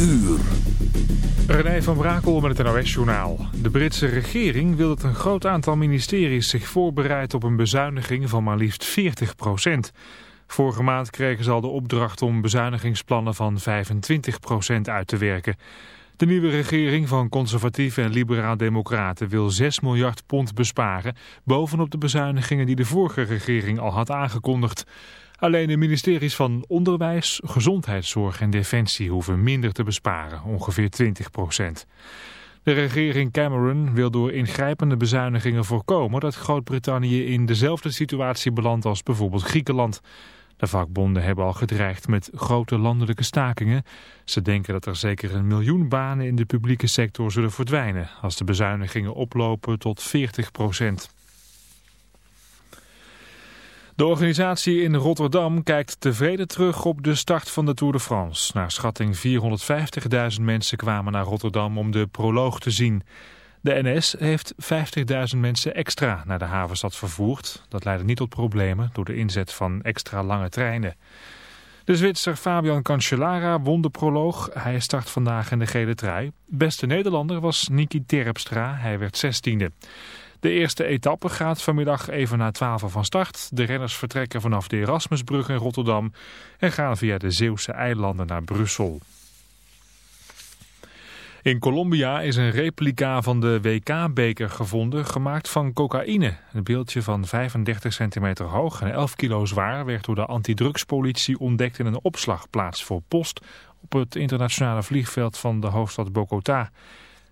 uur. René van Brakel met het NOS-journaal. De Britse regering wil dat een groot aantal ministeries zich voorbereidt op een bezuiniging van maar liefst 40% Vorige maand kregen ze al de opdracht om bezuinigingsplannen van 25% uit te werken. De nieuwe regering van conservatieve en liberaal-democraten wil 6 miljard pond besparen... bovenop de bezuinigingen die de vorige regering al had aangekondigd. Alleen de ministeries van Onderwijs, Gezondheidszorg en Defensie hoeven minder te besparen, ongeveer 20 procent. De regering Cameron wil door ingrijpende bezuinigingen voorkomen dat Groot-Brittannië in dezelfde situatie belandt als bijvoorbeeld Griekenland. De vakbonden hebben al gedreigd met grote landelijke stakingen. Ze denken dat er zeker een miljoen banen in de publieke sector zullen verdwijnen als de bezuinigingen oplopen tot 40 procent. De organisatie in Rotterdam kijkt tevreden terug op de start van de Tour de France. Naar schatting 450.000 mensen kwamen naar Rotterdam om de proloog te zien. De NS heeft 50.000 mensen extra naar de havenstad vervoerd. Dat leidde niet tot problemen door de inzet van extra lange treinen. De Zwitser Fabian Cancellara won de proloog. Hij start vandaag in de gele trui. Beste Nederlander was Niki Terpstra. Hij werd 16e. De eerste etappe gaat vanmiddag even na 12 van start. De renners vertrekken vanaf de Erasmusbrug in Rotterdam en gaan via de Zeeuwse eilanden naar Brussel. In Colombia is een replica van de WK-beker gevonden, gemaakt van cocaïne. Een beeldje van 35 centimeter hoog en 11 kilo zwaar werd door de antidrugspolitie ontdekt in een opslagplaats voor post op het internationale vliegveld van de hoofdstad Bogota.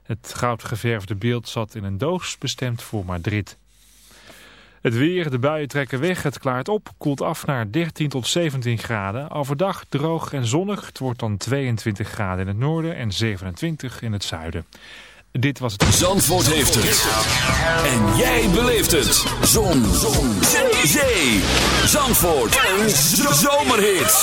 Het goudgeverfde beeld zat in een doos bestemd voor Madrid. Het weer, de buien trekken weg, het klaart op, koelt af naar 13 tot 17 graden. Overdag droog en zonnig, het wordt dan 22 graden in het noorden en 27 in het zuiden. Dit was het... Zandvoort heeft het. En jij beleeft het. Zon. Zon. Zee. Zandvoort. Een zomerhit.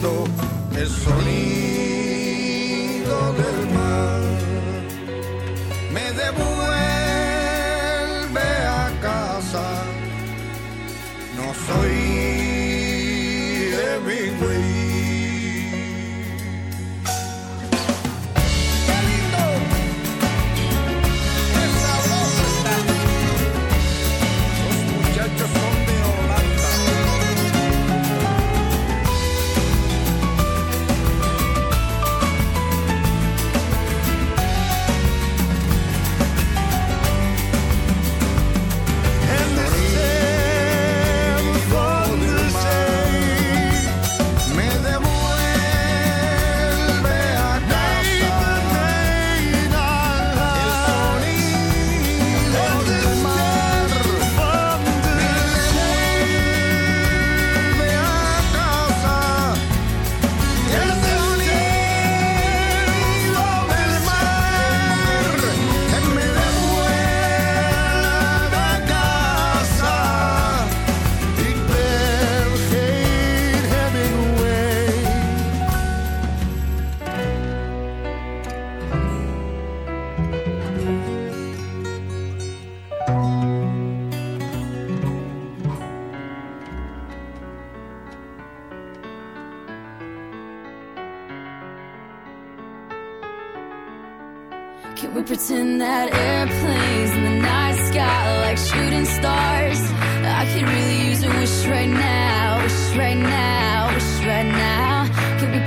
pierdo el sonido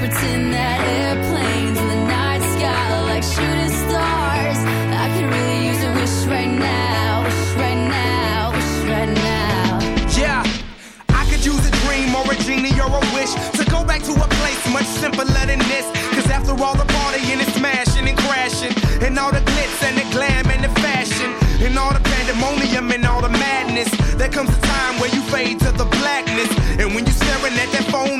pretend that airplanes in the night sky like shooting stars? I could really use a wish right now, wish right now, wish right now. Yeah, I could use a dream or a genie or a wish to go back to a place much simpler than this. Cause after all the partying and smashing and crashing, and all the glitz and the glam and the fashion, and all the pandemonium and all the madness, there comes a time where you fade to the blackness. And when you're staring at that phone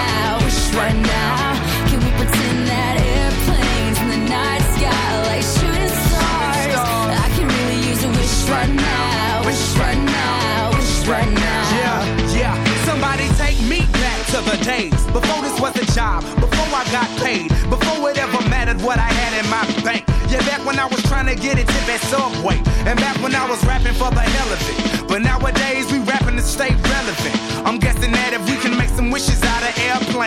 right now. Can we pretend that airplanes in the night sky like shooting stars? I could really use a wish right now, wish right now, wish right now. Yeah, yeah. Somebody take me back to the days before this was a job, before I got paid, before it ever mattered what I had in my bank. Yeah, back when I was trying to get a tip at Subway, and back when I was rapping for the hell of it. But nowadays we rapping to stay relevant. I'm guessing that if we can make some wishes out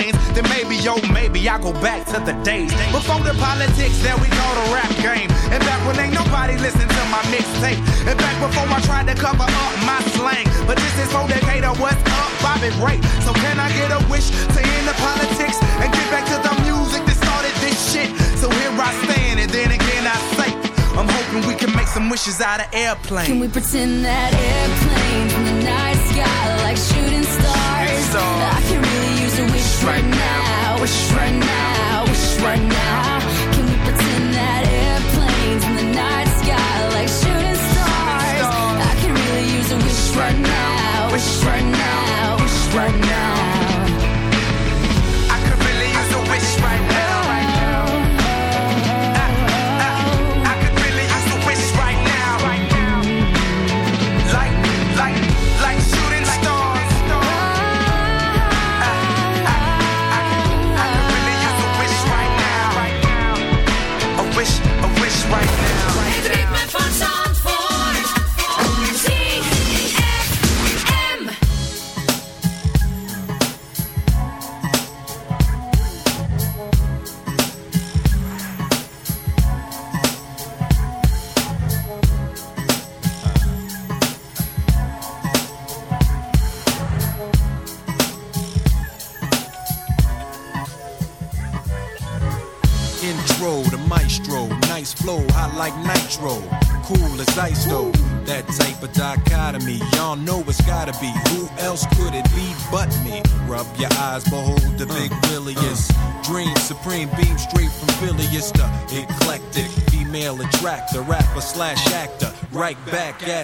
then maybe, yo, maybe I go back to the days before the politics that we call the rap game. And back when ain't nobody listened to my mixtape. And back before I tried to cover up my slang. But this is for Decatur, what's up, Bobby Ray? So can I get a wish to end the politics and get back to the music that started this shit? So here I stand, and then again I say, I'm hoping we can make some wishes out of airplanes. Can we pretend that airplanes in the night sky like shooting stars? I can really use a wish right now, wish right now, wish right now. Can we pretend that airplanes in the night sky like shooting stars? I can really use a wish right now,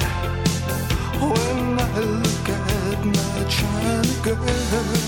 much. When I look at my China girl.